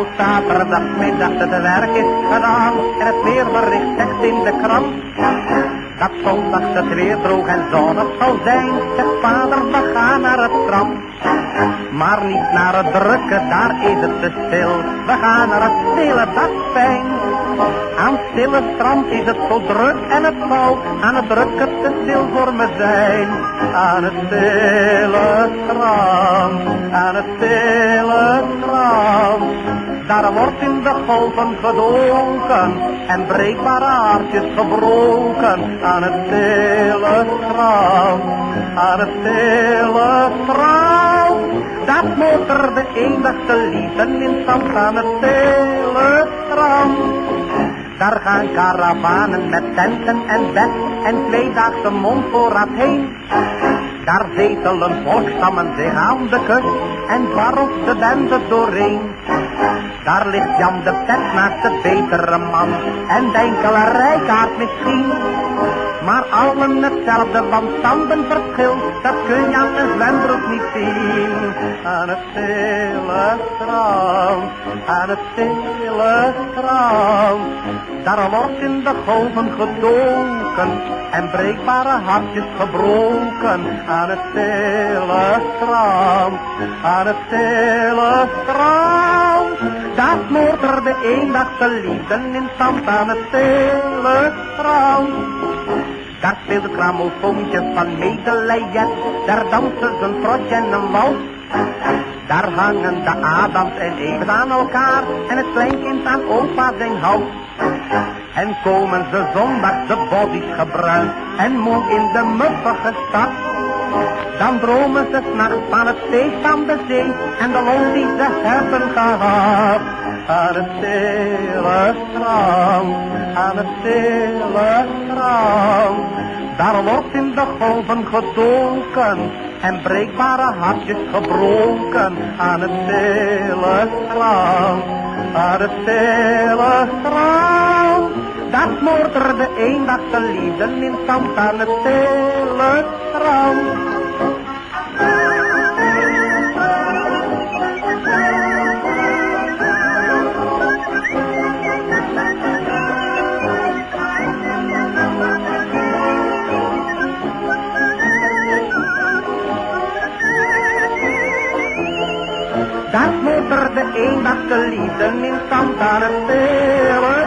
Nou zaterdagmiddag het werk is gedaan en het weerbericht zegt in de krant. Dat zondag het weer droog en zonnig zal zijn, zegt vader we gaan naar het strand. Maar niet naar het drukke, daar is het te stil. We gaan naar het stille, dat. Aan het stille strand is het zo druk en het zal aan het drukke te stil voor me zijn. Aan het stille strand, aan het stille strand. Daar wordt in de golven gedronken en breekbare haartjes gebroken. Aan het stille strand, aan het stille strand. Dat motor de eendachte liefden in stand aan het stille strand. Daar gaan karavanen met tenten en bed en tweedaagse mondvoorraad heen. Daar zetelen volkstammen zich aan de kust en dwarrelt de doorheen. Daar ligt Jan de Pet naast de betere man en de enkele rijkaard misschien. Maar allen hetzelfde, want standen verschil, dat kun je aan een zwembroek niet zien. Aan het stille strand, aan het stille strand, daar wordt in de golven gedoken en breekbare hartjes gebroken. Aan het stille strand, aan het stille strand, daar smoort er de eendachte liefden in stand aan het stille strand. Daar speelt het gramofoontje van medelijden, daar dansen ze een trotje en een wals. Daar hangen de Adams en Eves aan elkaar en het kleinkind aan opa zijn hals. En komen ze zondag de bodies gebruind en moe in de muffige stad. Dan dromen ze s'nachts van het feest aan de zee en de lol die ze hebben gehad. Aan het stille strand, aan het stille strand. Daar wordt in de golven gedoken en breekbare hartjes gebroken. Aan het stille strand, aan het stille strand. Daar smoort er de eendachte liefden in stand aan het stille strand. Dat moet er de eendachte liefden in stand aan het stille